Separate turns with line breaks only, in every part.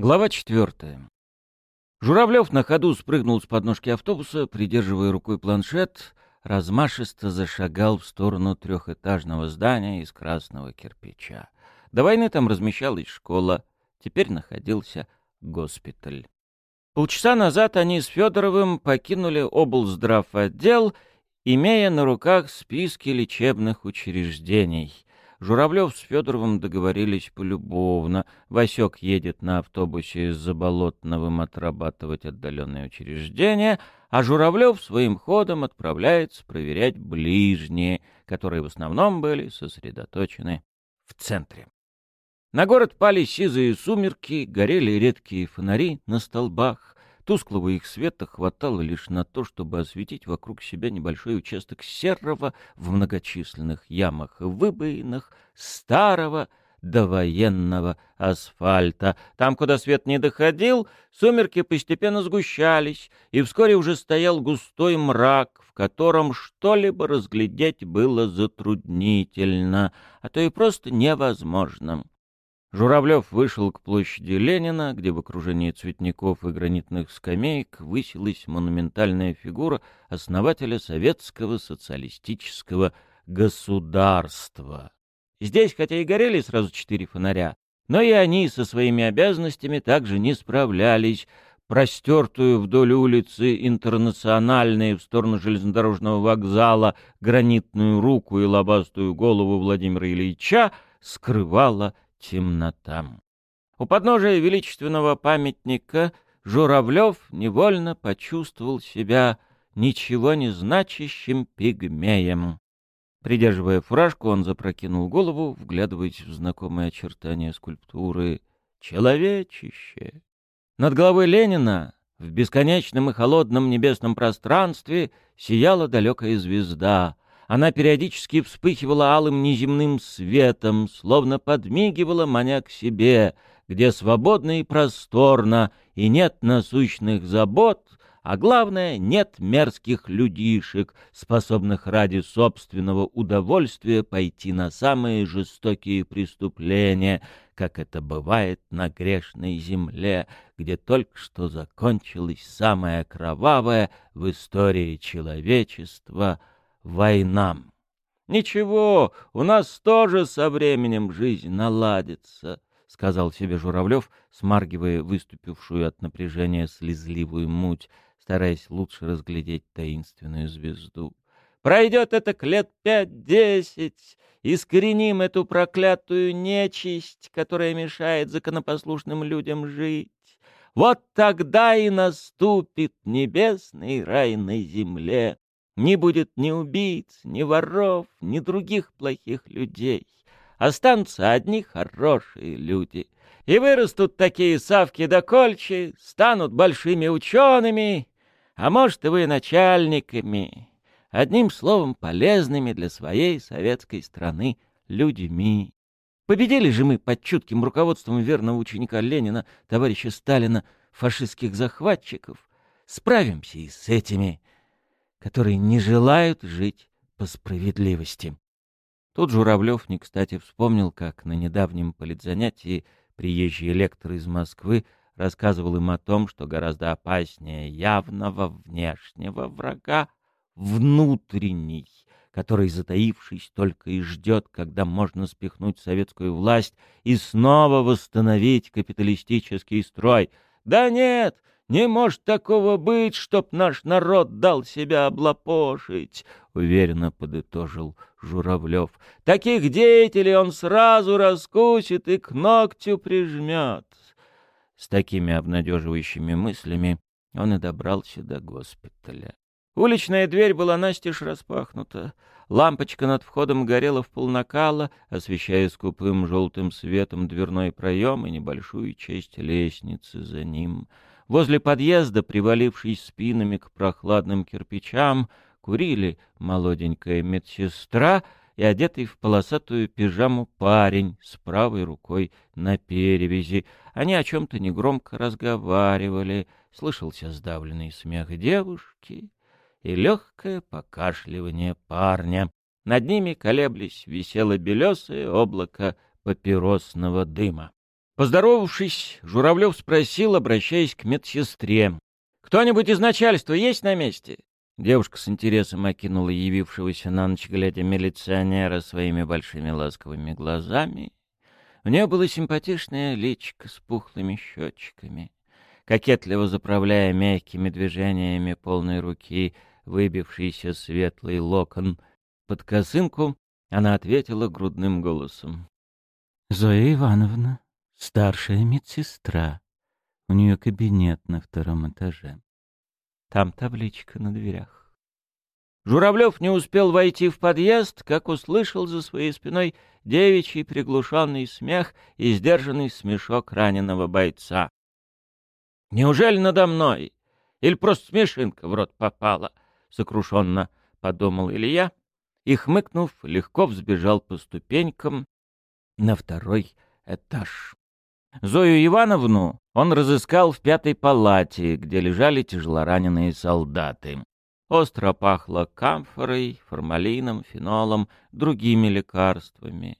Глава четвертая. Журавлев на ходу спрыгнул с подножки автобуса, придерживая рукой планшет, размашисто зашагал в сторону трехэтажного здания из красного кирпича. До войны там размещалась школа, теперь находился госпиталь. Полчаса назад они с Федоровым покинули облздравотдел, имея на руках списки лечебных учреждений — Журавлев с Федоровым договорились полюбовно. Васек едет на автобусе с Заболотновым отрабатывать отдаленные учреждения, а Журавлев своим ходом отправляется проверять ближние, которые в основном были сосредоточены в центре. На город пали сизые сумерки, горели редкие фонари на столбах, Тусклого их света хватало лишь на то, чтобы осветить вокруг себя небольшой участок серого в многочисленных ямах и выбоинах старого довоенного асфальта. Там, куда свет не доходил, сумерки постепенно сгущались, и вскоре уже стоял густой мрак, в котором что-либо разглядеть было затруднительно, а то и просто невозможно. Журавлев вышел к площади Ленина, где в окружении цветников и гранитных скамеек высилась монументальная фигура основателя советского социалистического государства. Здесь, хотя и горели сразу четыре фонаря, но и они со своими обязанностями также не справлялись. Простертую вдоль улицы интернациональной в сторону железнодорожного вокзала гранитную руку и лобастую голову Владимира Ильича скрывала темнота. У подножия величественного памятника Журавлев невольно почувствовал себя ничего не значащим пигмеем. Придерживая фуражку, он запрокинул голову, вглядываясь в знакомые очертания скульптуры. Человечище! Над головой Ленина в бесконечном и холодном небесном пространстве сияла далекая звезда — она периодически вспыхивала алым неземным светом, словно подмигивала маня к себе, где свободно и просторно, и нет насущных забот, а главное, нет мерзких людишек, способных ради собственного удовольствия пойти на самые жестокие преступления, как это бывает на грешной земле, где только что закончилось самое кровавое в истории человечества — войнам. «Ничего, у нас тоже со временем жизнь наладится», — сказал себе Журавлев, смаргивая выступившую от напряжения слезливую муть, стараясь лучше разглядеть таинственную звезду. «Пройдет это к лет пять-десять, искореним эту проклятую нечисть, которая мешает законопослушным людям жить. Вот тогда и наступит небесный рай на земле». Не будет ни убийц, ни воров, ни других плохих людей. Останутся одни хорошие люди. И вырастут такие Савки да Кольчи, станут большими учеными, а может и вы начальниками. Одним словом, полезными для своей советской страны людьми. Победили же мы под чутким руководством верного ученика Ленина, товарища Сталина, фашистских захватчиков. Справимся и с этими которые не желают жить по справедливости. Тут Журавлев не кстати вспомнил, как на недавнем политзанятии приезжий лектор из Москвы рассказывал им о том, что гораздо опаснее явного внешнего врага внутренний, который, затаившись, только и ждет, когда можно спихнуть советскую власть и снова восстановить капиталистический строй. Да нет, не может такого быть, чтоб наш народ дал себя облапошить, — уверенно подытожил Журавлев. Таких деятелей он сразу раскусит и к ногтю прижмет. С такими обнадеживающими мыслями он и добрался до госпиталя. Уличная дверь была настежь распахнута. Лампочка над входом горела в полнакала, освещая скупым желтым светом дверной проем и небольшую часть лестницы за ним — Возле подъезда, привалившись спинами к прохладным кирпичам, курили молоденькая медсестра и одетый в полосатую пижаму парень с правой рукой на перевязи. Они о чем-то негромко разговаривали, слышался сдавленный смех девушки и легкое покашливание парня. Над ними колеблись висело белесое облако папиросного дыма. Поздоровавшись, Журавлев спросил, обращаясь к медсестре. «Кто-нибудь из начальства есть на месте?» Девушка с интересом окинула явившегося на ночь глядя милиционера своими большими ласковыми глазами. У нее было симпатичное личико с пухлыми щечками. Кокетливо заправляя мягкими движениями полной руки выбившийся светлый локон под косынку, она ответила грудным голосом. «Зоя Ивановна, старшая медсестра. У нее кабинет на втором этаже. Там табличка на дверях». Журавлев не успел войти в подъезд, как услышал за своей спиной девичий приглушенный смех и сдержанный смешок раненого бойца. «Неужели надо мной? Или просто смешинка в рот попала?» — сокрушенно подумал Илья и, хмыкнув, легко взбежал по ступенькам на второй этаж. Зою Ивановну он разыскал в пятой палате, где лежали тяжелораненые солдаты. Остро пахло камфорой, формалином, фенолом, другими лекарствами.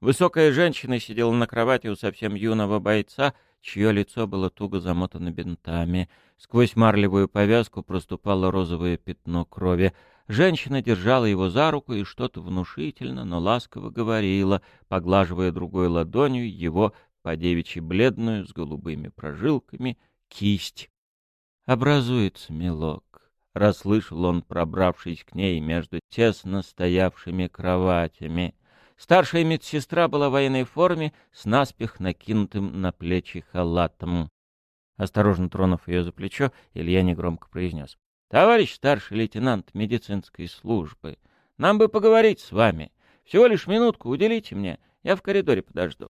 Высокая женщина сидела на кровати у совсем юного бойца, чье лицо было туго замотано бинтами. Сквозь марлевую повязку проступало розовое пятно крови. Женщина держала его за руку и что-то внушительно, но ласково говорила, поглаживая другой ладонью его по девичьи бледную с голубыми прожилками кисть. «Образуется мелок», — расслышал он, пробравшись к ней между тесно стоявшими кроватями. Старшая медсестра была в военной форме с наспех накинутым на плечи халатом. Осторожно тронув ее за плечо, Илья негромко произнес. Товарищ старший лейтенант медицинской службы, нам бы поговорить с вами. Всего лишь минутку уделите мне, я в коридоре подожду.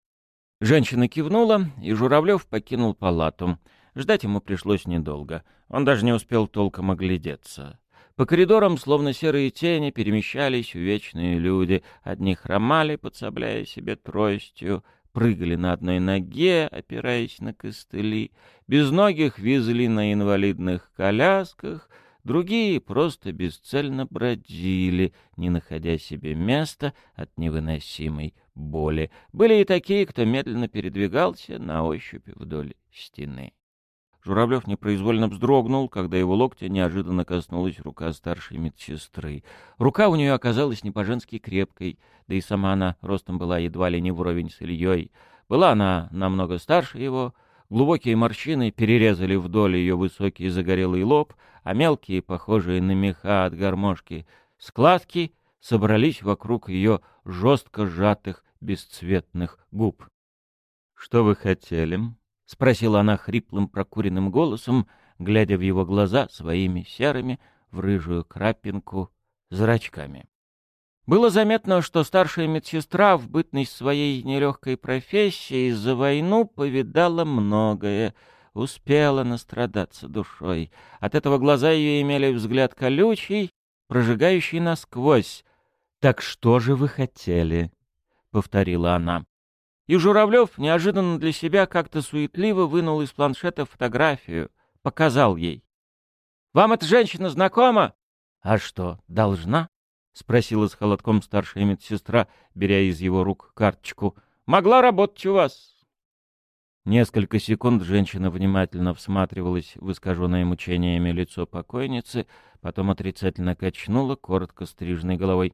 Женщина кивнула, и Журавлев покинул палату. Ждать ему пришлось недолго. Он даже не успел толком оглядеться. По коридорам, словно серые тени, перемещались увечные люди. Одни хромали, подсобляя себе тростью, прыгали на одной ноге, опираясь на костыли. Безногих везли на инвалидных колясках — Другие просто бесцельно бродили, не находя себе места от невыносимой боли. Были и такие, кто медленно передвигался на ощупь вдоль стены. Журавлев непроизвольно вздрогнул, когда его локтя неожиданно коснулась рука старшей медсестры. Рука у нее оказалась не по-женски крепкой, да и сама она ростом была едва ли не вровень с Ильей. Была она намного старше его, Глубокие морщины перерезали вдоль ее высокий загорелый лоб, а мелкие, похожие на меха от гармошки, складки собрались вокруг ее жестко сжатых бесцветных губ. — Что вы хотели? — спросила она хриплым прокуренным голосом, глядя в его глаза своими серыми в рыжую крапинку зрачками. Было заметно, что старшая медсестра в бытность своей нелегкой профессии за войну повидала многое, успела настрадаться душой. От этого глаза ее имели взгляд колючий, прожигающий насквозь. «Так что же вы хотели?» — повторила она. И Журавлев неожиданно для себя как-то суетливо вынул из планшета фотографию, показал ей. «Вам эта женщина знакома?» «А что, должна?» — спросила с холодком старшая медсестра, беря из его рук карточку. «Могла работать у вас». Несколько секунд женщина внимательно всматривалась в искаженное мучениями лицо покойницы, потом отрицательно качнула, коротко стрижной головой.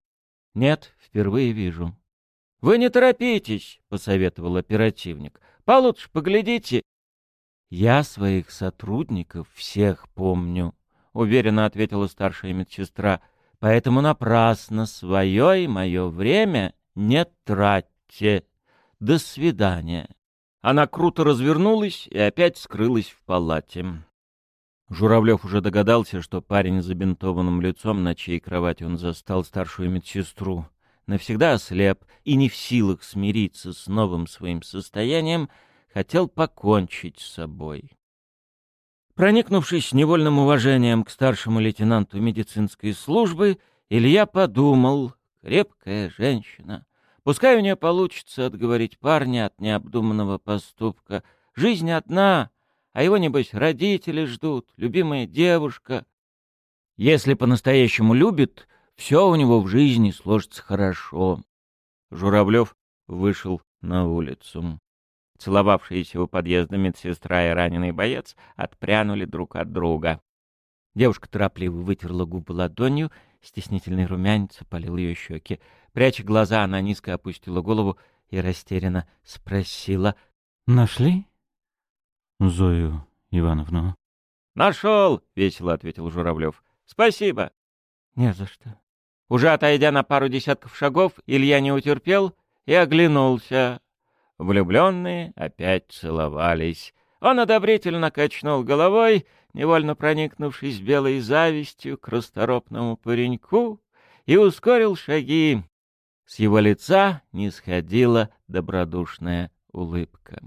«Нет, впервые вижу». «Вы не торопитесь», — посоветовал оперативник. «Получше поглядите». «Я своих сотрудников всех помню», — уверенно ответила старшая медсестра поэтому напрасно свое и мое время не тратьте. До свидания. Она круто развернулась и опять скрылась в палате. Журавлев уже догадался, что парень с забинтованным лицом, на чьей кровати он застал старшую медсестру, навсегда ослеп и не в силах смириться с новым своим состоянием, хотел покончить с собой. Проникнувшись невольным уважением к старшему лейтенанту медицинской службы, Илья подумал, крепкая женщина. Пускай у нее получится отговорить парня от необдуманного поступка. Жизнь одна, а его, небось, родители ждут, любимая девушка. Если по-настоящему любит, все у него в жизни сложится хорошо. Журавлев вышел на улицу. Целовавшиеся у подъезда медсестра и раненый боец отпрянули друг от друга. Девушка торопливо вытерла губы ладонью, стеснительный румянец опалил ее щеки. Пряча глаза, она низко опустила голову и растерянно спросила. — Нашли? — Зою Ивановну. — Нашел! — весело ответил Журавлев. — Спасибо. — Не за что. Уже отойдя на пару десятков шагов, Илья не утерпел и оглянулся. Влюбленные опять целовались. Он одобрительно качнул головой, невольно проникнувшись белой завистью к расторопному пареньку, и ускорил шаги. С его лица не сходила добродушная улыбка.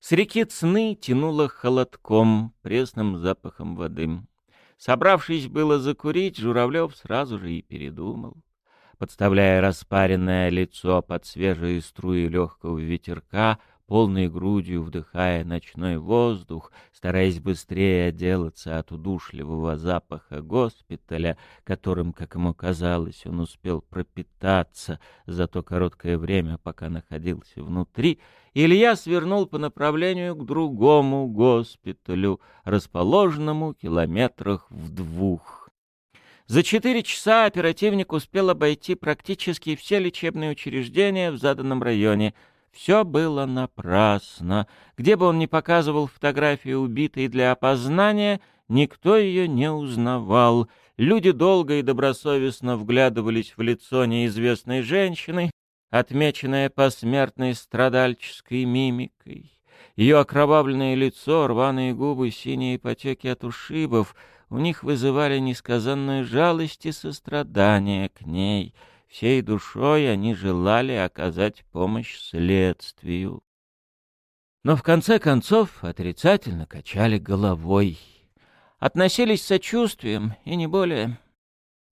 С реки Цны тянуло холодком, пресным запахом воды. Собравшись было закурить, Журавлев сразу же и передумал подставляя распаренное лицо под свежие струи легкого ветерка, полной грудью вдыхая ночной воздух, стараясь быстрее отделаться от удушливого запаха госпиталя, которым, как ему казалось, он успел пропитаться за то короткое время, пока находился внутри, Илья свернул по направлению к другому госпиталю, расположенному километрах в двух. За четыре часа оперативник успел обойти практически все лечебные учреждения в заданном районе. Все было напрасно. Где бы он ни показывал фотографию убитой для опознания, никто ее не узнавал. Люди долго и добросовестно вглядывались в лицо неизвестной женщины, отмеченное посмертной страдальческой мимикой. Ее окровавленное лицо, рваные губы, синие потеки от ушибов — у них вызывали несказанную жалость и сострадание к ней. Всей душой они желали оказать помощь следствию. Но в конце концов отрицательно качали головой. Относились с сочувствием и не более.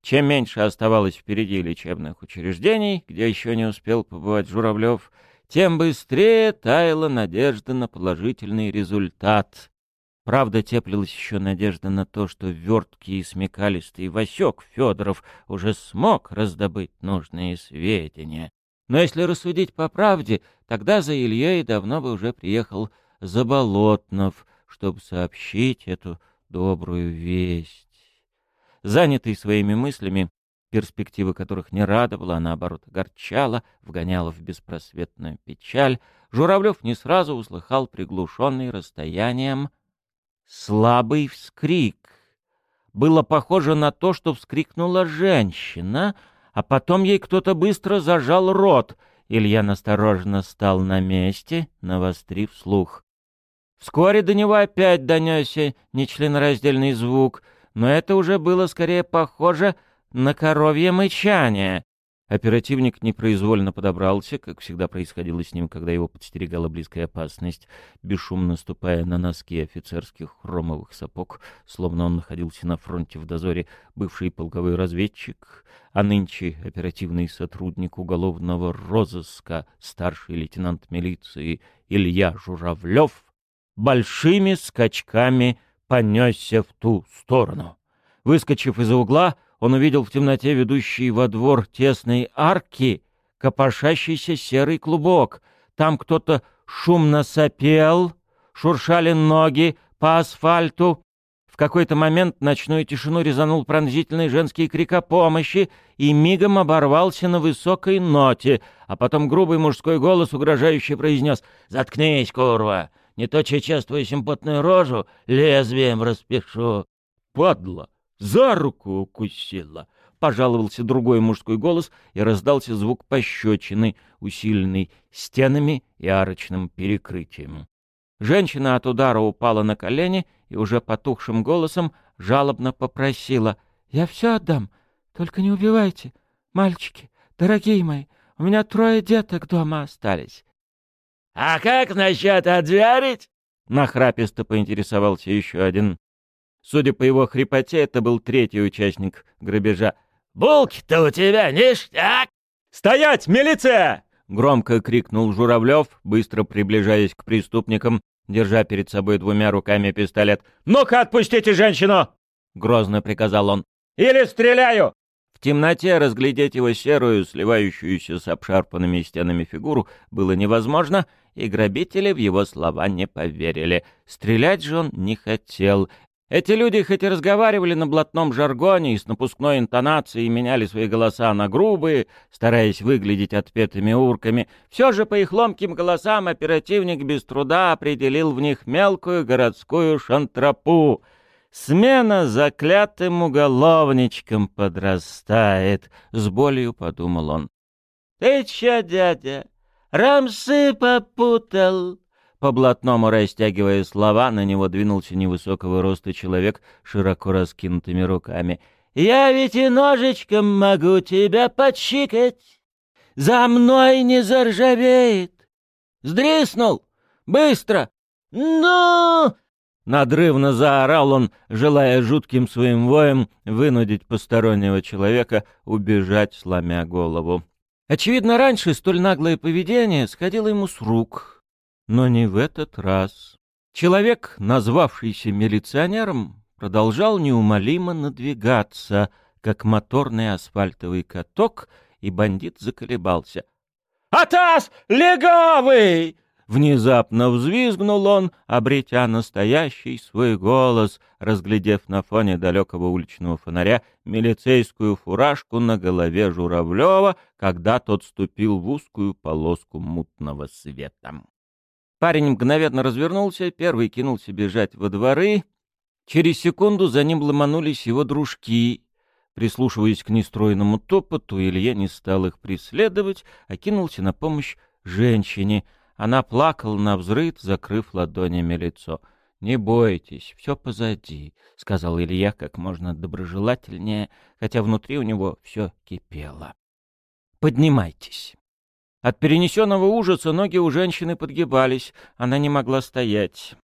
Чем меньше оставалось впереди лечебных учреждений, где еще не успел побывать Журавлев, тем быстрее таяла надежда на положительный результат. Правда, теплилась еще надежда на то, что верткий и смекалистый Васек Федоров уже смог раздобыть нужные сведения. Но если рассудить по правде, тогда за Ильей давно бы уже приехал Заболотнов, чтобы сообщить эту добрую весть. Занятый своими мыслями, перспектива которых не радовала, а наоборот огорчала, вгоняла в беспросветную печаль, Журавлев не сразу услыхал приглушенный расстоянием слабый вскрик. Было похоже на то, что вскрикнула женщина, а потом ей кто-то быстро зажал рот. Илья настороженно стал на месте, навострив слух. Вскоре до него опять донесся нечленораздельный звук, но это уже было скорее похоже на коровье мычание. Оперативник непроизвольно подобрался, как всегда происходило с ним, когда его подстерегала близкая опасность, бесшумно ступая на носки офицерских хромовых сапог, словно он находился на фронте в дозоре, бывший полковой разведчик, а нынче оперативный сотрудник уголовного розыска, старший лейтенант милиции Илья Журавлев, большими скачками понесся в ту сторону. Выскочив из-за угла, он увидел в темноте ведущий во двор тесной арки копошащийся серый клубок. Там кто-то шумно сопел, шуршали ноги по асфальту. В какой-то момент ночную тишину резанул пронзительный женский крик о помощи и мигом оборвался на высокой ноте, а потом грубый мужской голос угрожающе произнес «Заткнись, курва! Не то сейчас твою симпотную рожу лезвием распишу!» «Падла!» За руку укусила!» — пожаловался другой мужской голос, и раздался звук пощечины, усиленный стенами и арочным перекрытием. Женщина от удара упала на колени и уже потухшим голосом жалобно попросила. «Я все отдам, только не убивайте, мальчики, дорогие мои, у меня трое деток дома остались». «А как насчет отверить?» — нахраписто поинтересовался еще один. Судя по его хрипоте, это был третий участник грабежа. «Булки-то у тебя ништяк!» «Стоять, милиция!» — громко крикнул Журавлев, быстро приближаясь к преступникам, держа перед собой двумя руками пистолет. «Ну-ка, отпустите женщину!» — грозно приказал он. «Или стреляю!» В темноте разглядеть его серую, сливающуюся с обшарпанными стенами фигуру было невозможно, и грабители в его слова не поверили. Стрелять же он не хотел. Эти люди хоть и разговаривали на блатном жаргоне и с напускной интонацией меняли свои голоса на грубые, стараясь выглядеть отпетыми урками, все же по их ломким голосам оперативник без труда определил в них мелкую городскую шантропу. Смена заклятым уголовничком подрастает, — с болью подумал он. — Ты чё, дядя, рамсы попутал? По-блатному растягивая слова, на него двинулся невысокого роста человек широко раскинутыми руками. «Я ведь и ножичком могу тебя подчикать! За мной не заржавеет! Сдриснул! Быстро! Ну!» Надрывно заорал он, желая жутким своим воем вынудить постороннего человека убежать, сломя голову. Очевидно, раньше столь наглое поведение сходило ему с рук. Но не в этот раз. Человек, назвавшийся милиционером, продолжал неумолимо надвигаться, как моторный асфальтовый каток, и бандит заколебался. «Атас! Легавый!» Внезапно взвизгнул он, обретя настоящий свой голос, разглядев на фоне далекого уличного фонаря милицейскую фуражку на голове Журавлева, когда тот ступил в узкую полоску мутного света. Парень мгновенно развернулся, первый кинулся бежать во дворы. Через секунду за ним ломанулись его дружки. Прислушиваясь к нестройному топоту, Илья не стал их преследовать, а кинулся на помощь женщине — она плакала на взрыв, закрыв ладонями лицо. «Не бойтесь, все позади», — сказал Илья как можно доброжелательнее, хотя внутри у него все кипело. «Поднимайтесь». От перенесенного ужаса ноги у женщины подгибались, она не могла стоять.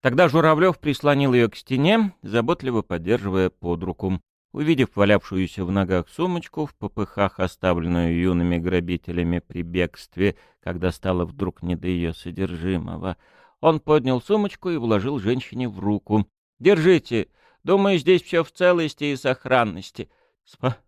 Тогда Журавлев прислонил ее к стене, заботливо поддерживая под руку. Увидев валявшуюся в ногах сумочку, в попыхах, оставленную юными грабителями при бегстве, когда стало вдруг не до ее содержимого, он поднял сумочку и вложил женщине в руку. «Держите. Думаю, здесь все в целости и сохранности». Спа...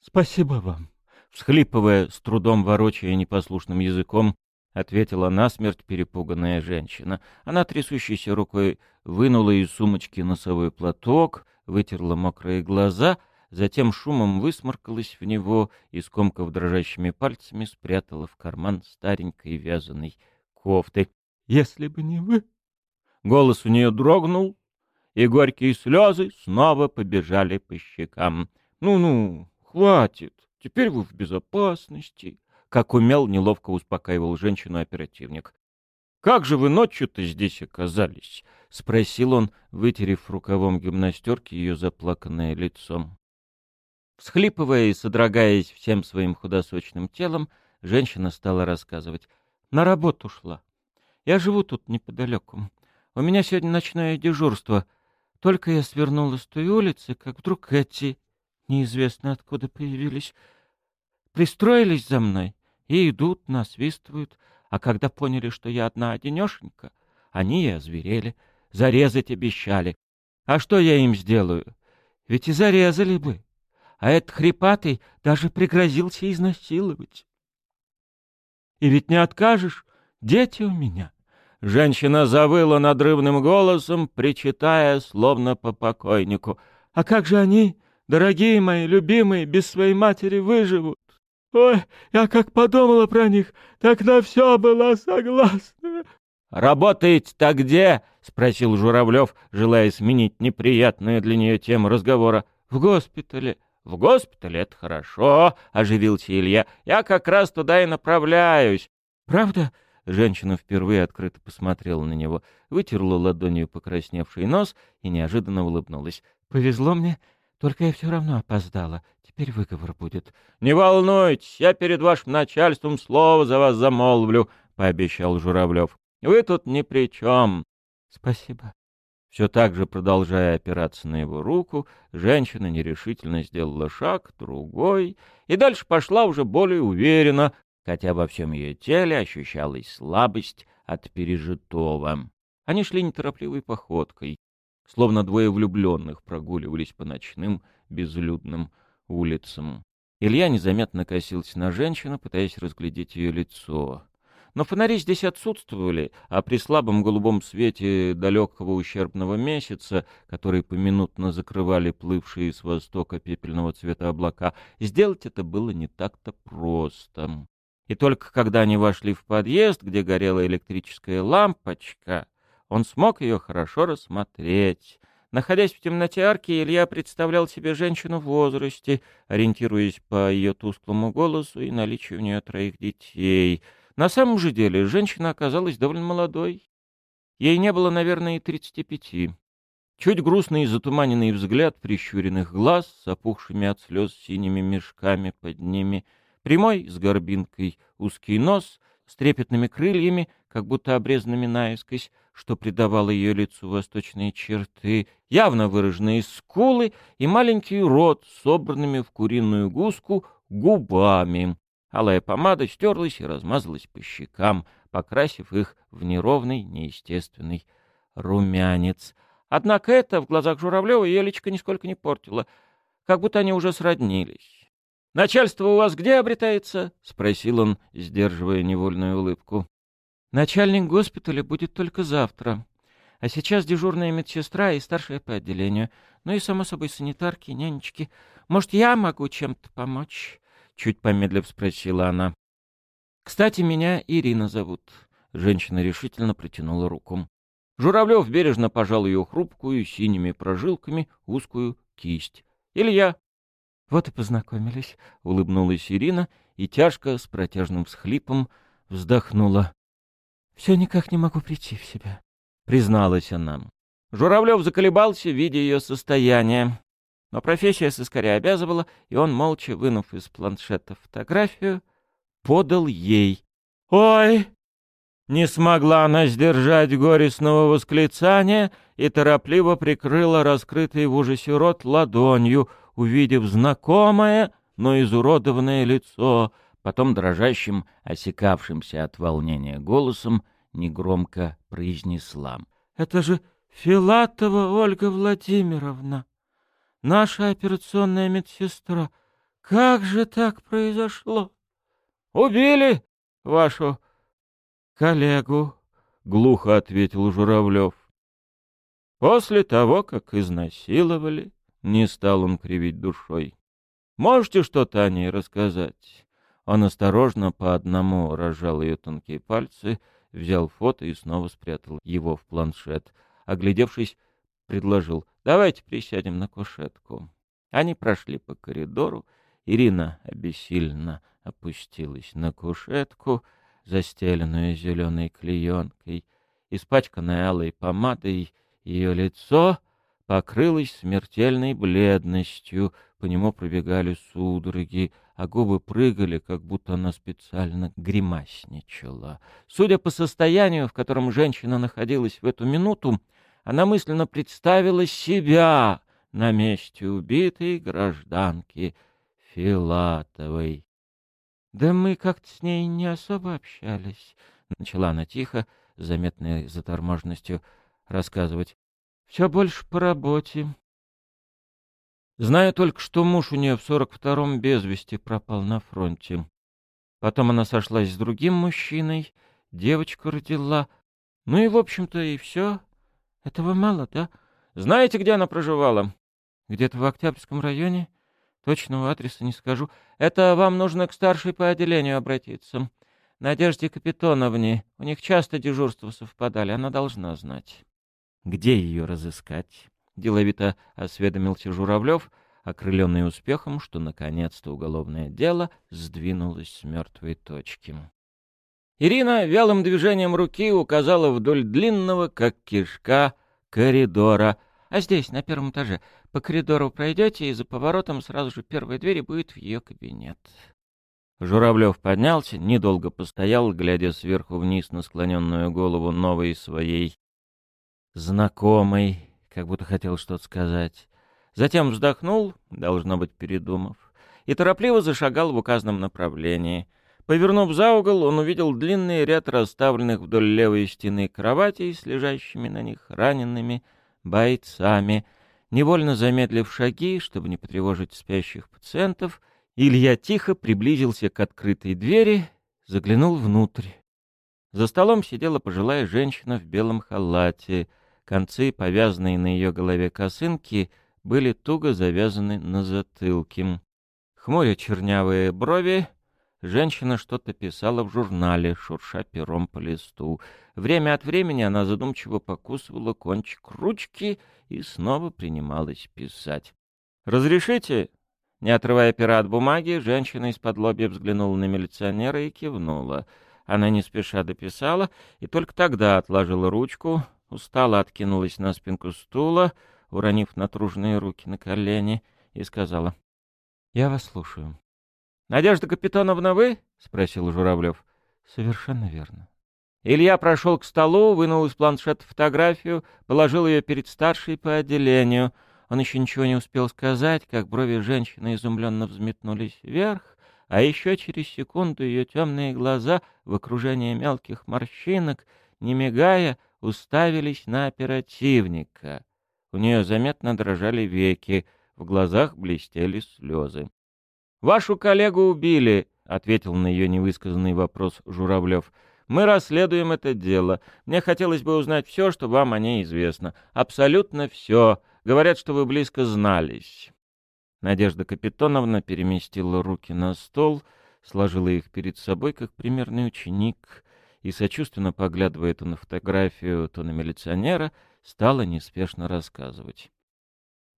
«Спасибо вам», — всхлипывая, с трудом ворочая непослушным языком, ответила насмерть перепуганная женщина. Она трясущейся рукой вынула из сумочки носовой платок — вытерла мокрые глаза, затем шумом высморкалась в него и, скомкав дрожащими пальцами, спрятала в карман старенькой вязаной кофты. «Если бы не вы...» Голос у нее дрогнул, и горькие слезы снова побежали по щекам. «Ну-ну, хватит, теперь вы в безопасности», — как умел, неловко успокаивал женщину оперативник. «Как же вы ночью-то здесь оказались?» — спросил он, вытерев рукавом гимнастерки ее заплаканное лицо. Всхлипывая и содрогаясь всем своим худосочным телом, женщина стала рассказывать. «На работу шла. Я живу тут неподалеку. У меня сегодня ночное дежурство. Только я свернула с той улицы, как вдруг эти, неизвестно откуда появились, пристроились за мной и идут, насвистывают. А когда поняли, что я одна одинешенька, они и озверели, зарезать обещали. А что я им сделаю? Ведь и зарезали бы. А этот хрипатый даже пригрозился изнасиловать. И ведь не откажешь, дети у меня. Женщина завыла надрывным голосом, причитая, словно по покойнику. А как же они, дорогие мои, любимые, без своей матери выживут? Ой, я как подумала про них, так на все была согласна. «Работаете-то где?» — спросил Журавлев, желая сменить неприятную для нее тему разговора. «В госпитале». «В госпитале? Это хорошо», — оживился Илья. «Я как раз туда и направляюсь». «Правда?» — женщина впервые открыто посмотрела на него, вытерла ладонью покрасневший нос и неожиданно улыбнулась. «Повезло мне, только я все равно опоздала. Теперь выговор будет. — Не волнуйтесь, я перед вашим начальством слово за вас замолвлю, — пообещал Журавлев. — Вы тут ни при чем. — Спасибо. Все так же, продолжая опираться на его руку, женщина нерешительно сделала шаг, другой, и дальше пошла уже более уверенно, хотя во всем ее теле ощущалась слабость от пережитого. Они шли неторопливой походкой, словно двое влюбленных прогуливались по ночным безлюдным улицам. Илья незаметно косился на женщину, пытаясь разглядеть ее лицо. Но фонари здесь отсутствовали, а при слабом голубом свете далекого ущербного месяца, который поминутно закрывали плывшие с востока пепельного цвета облака, сделать это было не так-то просто. И только когда они вошли в подъезд, где горела электрическая лампочка, он смог ее хорошо рассмотреть. Находясь в темноте арки, Илья представлял себе женщину в возрасте, ориентируясь по ее тусклому голосу и наличию у нее троих детей — на самом же деле женщина оказалась довольно молодой. Ей не было, наверное, и тридцати пяти. Чуть грустный и затуманенный взгляд прищуренных глаз с опухшими от слез синими мешками под ними, прямой с горбинкой узкий нос с трепетными крыльями, как будто обрезанными наискось, что придавало ее лицу восточные черты, явно выраженные скулы и маленький рот собранными в куриную гуску губами, Алая помада стерлась и размазалась по щекам, покрасив их в неровный, неестественный румянец. Однако это в глазах Журавлева Елечка нисколько не портила, как будто они уже сроднились. «Начальство у вас где обретается?» — спросил он, сдерживая невольную улыбку. «Начальник госпиталя будет только завтра, а сейчас дежурная медсестра и старшая по отделению, ну и, само собой, санитарки, нянечки. Может, я могу чем-то помочь?» Чуть помедлив спросила она. «Кстати, меня Ирина зовут». Женщина решительно протянула руку. Журавлев бережно пожал ее хрупкую, синими прожилками, узкую кисть. «Илья». «Вот и познакомились», — улыбнулась Ирина и тяжко, с протяжным всхлипом, вздохнула. «Все никак не могу прийти в себя», — призналась она. Журавлев заколебался, видя ее состояние. Но профессия сыскаря обязывала, и он, молча вынув из планшета фотографию, подал ей. «Ой!» Не смогла она сдержать горестного восклицания и торопливо прикрыла раскрытый в ужасе рот ладонью, увидев знакомое, но изуродованное лицо, потом дрожащим, осекавшимся от волнения голосом, негромко произнесла. — Это же Филатова Ольга Владимировна! наша операционная медсестра. Как же так произошло? Убили вашу коллегу, глухо ответил Журавлев. После того, как изнасиловали, не стал он кривить душой. Можете что-то о ней рассказать? Он осторожно по одному разжал ее тонкие пальцы, взял фото и снова спрятал его в планшет. Оглядевшись, предложил «давайте присядем на кушетку». Они прошли по коридору. Ирина обессиленно опустилась на кушетку, застеленную зеленой клеенкой. Испачканной алой помадой ее лицо покрылось смертельной бледностью, по нему пробегали судороги, а губы прыгали, как будто она специально гримасничала. Судя по состоянию, в котором женщина находилась в эту минуту, она мысленно представила себя на месте убитой гражданки Филатовой. «Да мы как-то с ней не особо общались», — начала она тихо, заметной заторможенностью, рассказывать. «Все больше по работе. Знаю только, что муж у нее в сорок втором без вести пропал на фронте. Потом она сошлась с другим мужчиной, девочку родила. Ну и, в общем-то, и все. Этого мало, да? Знаете, где она проживала? Где-то в Октябрьском районе? Точного адреса не скажу. Это вам нужно к старшей по отделению обратиться. Надежде Капитоновне. У них часто дежурства совпадали, она должна знать. Где ее разыскать? Деловито осведомился Журавлев, окрыленный успехом, что наконец-то уголовное дело сдвинулось с мертвой точки. Ирина вялым движением руки указала вдоль длинного, как кишка, коридора. А здесь, на первом этаже, по коридору пройдете, и за поворотом сразу же первая дверь будет в ее кабинет. Журавлев поднялся, недолго постоял, глядя сверху вниз на склоненную голову новой своей знакомой, как будто хотел что-то сказать. Затем вздохнул, должно быть, передумав, и торопливо зашагал в указанном направлении — Повернув за угол, он увидел длинный ряд расставленных вдоль левой стены кроватей с лежащими на них ранеными бойцами. Невольно замедлив шаги, чтобы не потревожить спящих пациентов, Илья тихо приблизился к открытой двери, заглянул внутрь. За столом сидела пожилая женщина в белом халате. Концы, повязанные на ее голове косынки, были туго завязаны на затылке. Хмуря чернявые брови, женщина что-то писала в журнале, шурша пером по листу. Время от времени она задумчиво покусывала кончик ручки и снова принималась писать. «Разрешите?» Не отрывая пера от бумаги, женщина из-под лобья взглянула на милиционера и кивнула. Она не спеша дописала и только тогда отложила ручку, устало откинулась на спинку стула, уронив натруженные руки на колени, и сказала. — Я вас слушаю. — Надежда Капитоновна, вы? — спросил Журавлев. — Совершенно верно. Илья прошел к столу, вынул из планшета фотографию, положил ее перед старшей по отделению — он еще ничего не успел сказать, как брови женщины изумленно взметнулись вверх, а еще через секунду ее темные глаза в окружении мелких морщинок, не мигая, уставились на оперативника. У нее заметно дрожали веки, в глазах блестели слезы. «Вашу коллегу убили», — ответил на ее невысказанный вопрос Журавлев. «Мы расследуем это дело. Мне хотелось бы узнать все, что вам о ней известно. Абсолютно все. Говорят, что вы близко знались. Надежда Капитоновна переместила руки на стол, сложила их перед собой, как примерный ученик, и, сочувственно поглядывая то на фотографию, то на милиционера, стала неспешно рассказывать.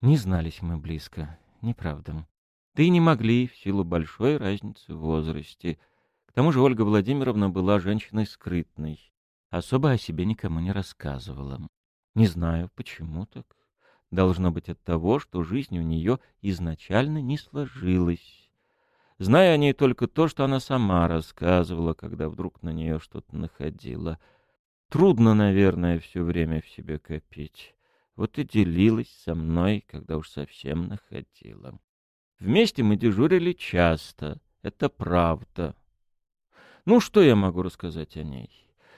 Не знались мы близко, неправда. Ты не могли в силу большой разницы в возрасте. К тому же Ольга Владимировна была женщиной скрытной, особо о себе никому не рассказывала. Не знаю, почему так. Должно быть от того, что жизнь у нее изначально не сложилась. Зная о ней только то, что она сама рассказывала, когда вдруг на нее что-то находило. Трудно, наверное, все время в себе копить. Вот и делилась со мной, когда уж совсем находила. Вместе мы дежурили часто, это правда. Ну, что я могу рассказать о ней?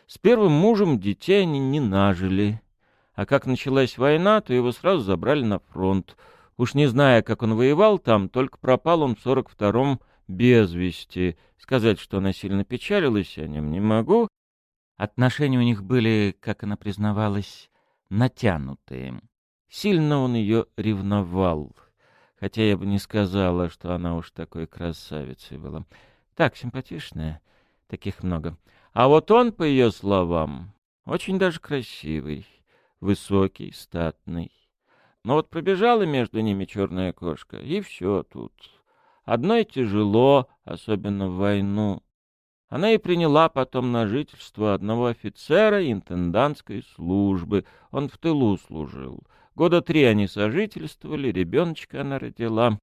С первым мужем детей они не нажили. А как началась война, то его сразу забрали на фронт. Уж не зная, как он воевал там, только пропал он в 42-м без вести. Сказать, что она сильно печалилась, о нем не могу. Отношения у них были, как она признавалась, натянутые. Сильно он ее ревновал. Хотя я бы не сказала, что она уж такой красавицей была. Так, симпатичная, таких много. А вот он, по ее словам, очень даже красивый высокий, статный. Но вот пробежала между ними черная кошка, и все тут. Одной тяжело, особенно в войну. Она и приняла потом на жительство одного офицера интендантской службы. Он в тылу служил. Года три они сожительствовали, ребеночка она родила,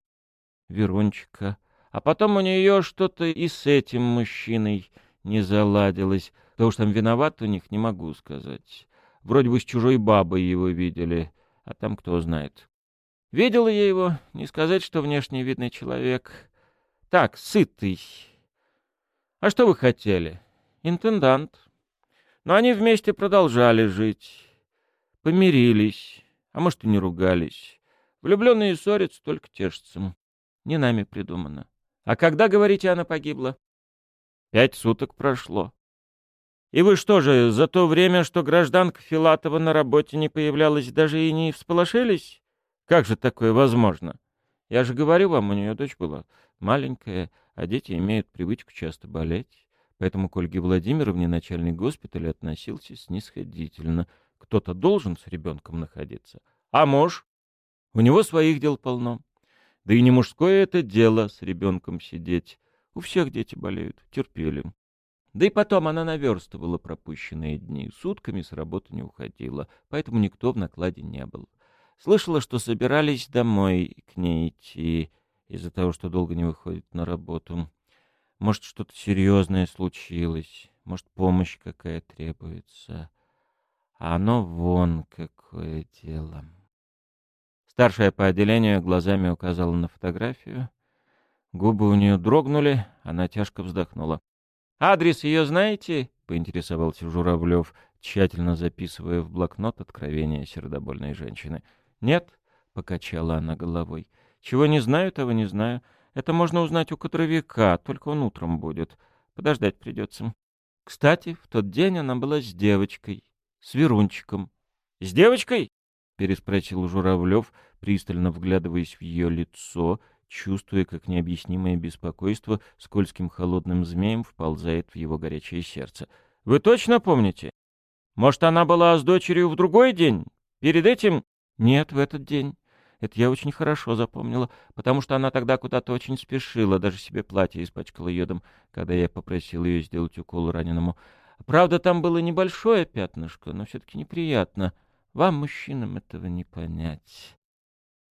Верунчика. А потом у нее что-то и с этим мужчиной не заладилось. Да уж там виноват у них, не могу сказать. Вроде бы с чужой бабой его видели, а там кто знает. Видела я его, не сказать, что внешне видный человек. Так, сытый. А что вы хотели? Интендант. Но они вместе продолжали жить. Помирились, а может и не ругались. Влюбленные ссорятся, только тешатся. Не нами придумано. А когда, говорите, она погибла? Пять суток прошло. И вы что же, за то время, что гражданка Филатова на работе не появлялась, даже и не всполошились? Как же такое возможно? Я же говорю вам, у нее дочь была маленькая, а дети имеют привычку часто болеть. Поэтому к Ольге Владимировне начальник госпиталя относился снисходительно. Кто-то должен с ребенком находиться. А муж? У него своих дел полно. Да и не мужское это дело с ребенком сидеть. У всех дети болеют, терпели. Да и потом она наверстывала пропущенные дни, сутками с работы не уходила, поэтому никто в накладе не был. Слышала, что собирались домой к ней идти из-за того, что долго не выходит на работу. Может, что-то серьезное случилось, может, помощь какая требуется. А оно вон какое дело. Старшая по отделению глазами указала на фотографию. Губы у нее дрогнули, она тяжко вздохнула. «Адрес ее знаете?» — поинтересовался Журавлев, тщательно записывая в блокнот откровения сердобольной женщины. «Нет», — покачала она головой. «Чего не знаю, того не знаю. Это можно узнать у кадровика, только он утром будет. Подождать придется». Кстати, в тот день она была с девочкой, с Верунчиком. — С девочкой? — переспросил Журавлев, пристально вглядываясь в ее лицо, чувствуя, как необъяснимое беспокойство скользким холодным змеем вползает в его горячее сердце. — Вы точно помните? Может, она была с дочерью в другой день? Перед этим? — Нет, в этот день. Это я очень хорошо запомнила, потому что она тогда куда-то очень спешила, даже себе платье испачкала йодом, когда я попросил ее сделать укол раненому. Правда, там было небольшое пятнышко, но все-таки неприятно. Вам, мужчинам, этого не понять.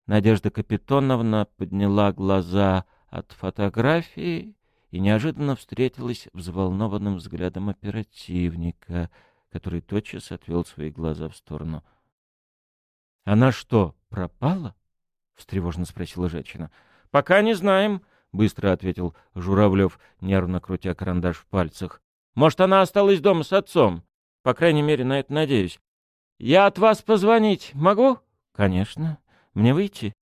Надежда Капитоновна подняла глаза от фотографии и неожиданно встретилась взволнованным взглядом оперативника, который тотчас отвел свои глаза в сторону. — Она что, пропала? — встревожно спросила женщина. — Пока не знаем, — быстро ответил Журавлев, нервно крутя карандаш в пальцах. — Может, она осталась дома с отцом? По крайней мере, на это надеюсь. — Я от вас позвонить могу? — Конечно. Мне выйти?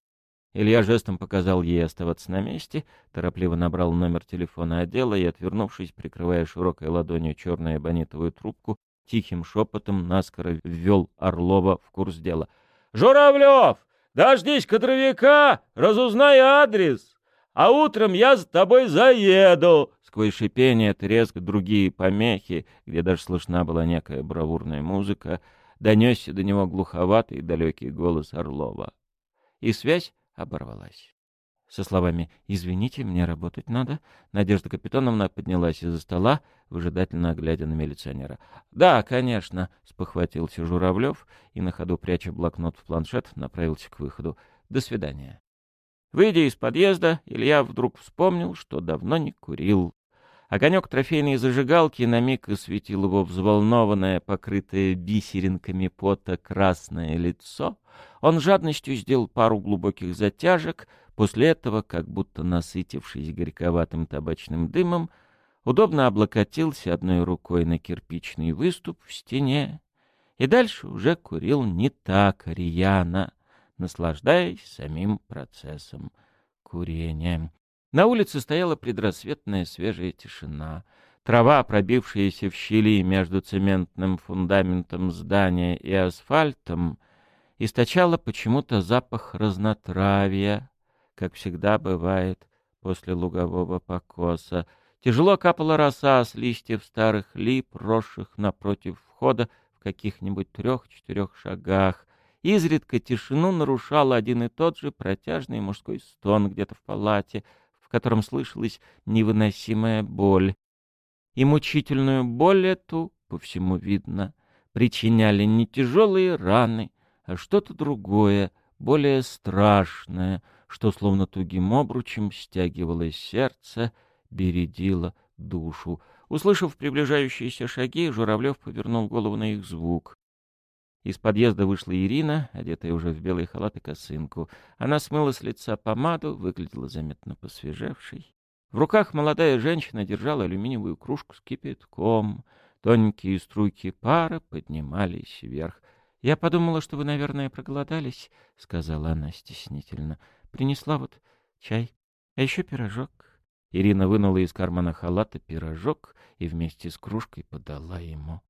Илья жестом показал ей оставаться на месте, торопливо набрал номер телефона отдела и, отвернувшись, прикрывая широкой ладонью черную абонитовую трубку, тихим шепотом наскоро ввел Орлова в курс дела — Журавлев, дождись кадровика, разузнай адрес, а утром я за тобой заеду. Сквозь шипение, треск, другие помехи, где даже слышна была некая бравурная музыка, донесся до него глуховатый далекий голос Орлова. И связь оборвалась. Со словами «Извините, мне работать надо», Надежда Капитоновна поднялась из-за стола, выжидательно глядя на милиционера. «Да, конечно», — спохватился Журавлев и, на ходу пряча блокнот в планшет, направился к выходу. «До свидания». Выйдя из подъезда, Илья вдруг вспомнил, что давно не курил. Огонек трофейной зажигалки на миг осветил его взволнованное, покрытое бисеринками пота красное лицо. Он жадностью сделал пару глубоких затяжек — После этого, как будто насытившись горьковатым табачным дымом, удобно облокотился одной рукой на кирпичный выступ в стене и дальше уже курил не так рьяно, наслаждаясь самим процессом курения. На улице стояла предрассветная свежая тишина. Трава, пробившаяся в щели между цементным фундаментом здания и асфальтом, источала почему-то запах разнотравья, как всегда бывает после лугового покоса. Тяжело капала роса с листьев старых лип, росших напротив входа в каких-нибудь трех-четырех шагах. Изредка тишину нарушал один и тот же протяжный мужской стон где-то в палате, в котором слышалась невыносимая боль. И мучительную боль эту, по всему видно, причиняли не тяжелые раны, а что-то другое, более страшное — что словно тугим обручем стягивало сердце, бередило душу. Услышав приближающиеся шаги, Журавлев повернул голову на их звук. Из подъезда вышла Ирина, одетая уже в белый халат и косынку. Она смыла с лица помаду, выглядела заметно посвежевшей. В руках молодая женщина держала алюминиевую кружку с кипятком. Тоненькие струйки пара поднимались вверх. — Я подумала, что вы, наверное, проголодались, — сказала она стеснительно. Принесла вот чай, а еще пирожок. Ирина вынула из кармана халата пирожок и вместе с кружкой подала ему.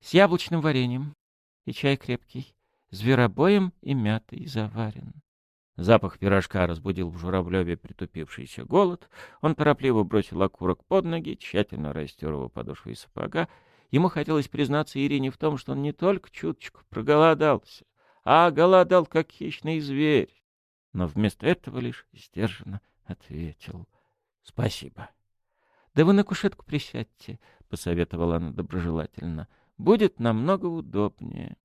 С яблочным вареньем. И чай крепкий, зверобоем и мятой заварен. Запах пирожка разбудил в Журавлеве притупившийся голод. Он торопливо бросил окурок под ноги, тщательно растер его подошвой сапога. Ему хотелось признаться Ирине в том, что он не только чуточку проголодался, а голодал, как хищный зверь но вместо этого лишь сдержанно ответил «Спасибо». «Да вы на кушетку присядьте», — посоветовала она доброжелательно. «Будет намного удобнее».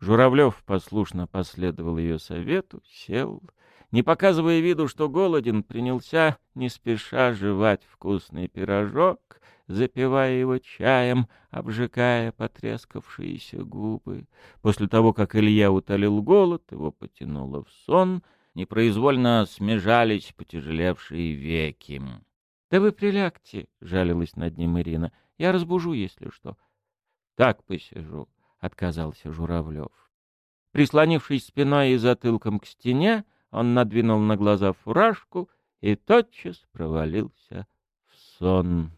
Журавлев послушно последовал ее совету, сел, не показывая виду, что голоден, принялся не спеша жевать вкусный пирожок, запивая его чаем, обжигая потрескавшиеся губы. После того, как Илья утолил голод, его потянуло в сон — непроизвольно смежались потяжелевшие веки. — Да вы прилягте, — жалилась над ним Ирина. — Я разбужу, если что. — Так посижу, — отказался Журавлев. Прислонившись спиной и затылком к стене, он надвинул на глаза фуражку и тотчас провалился в сон.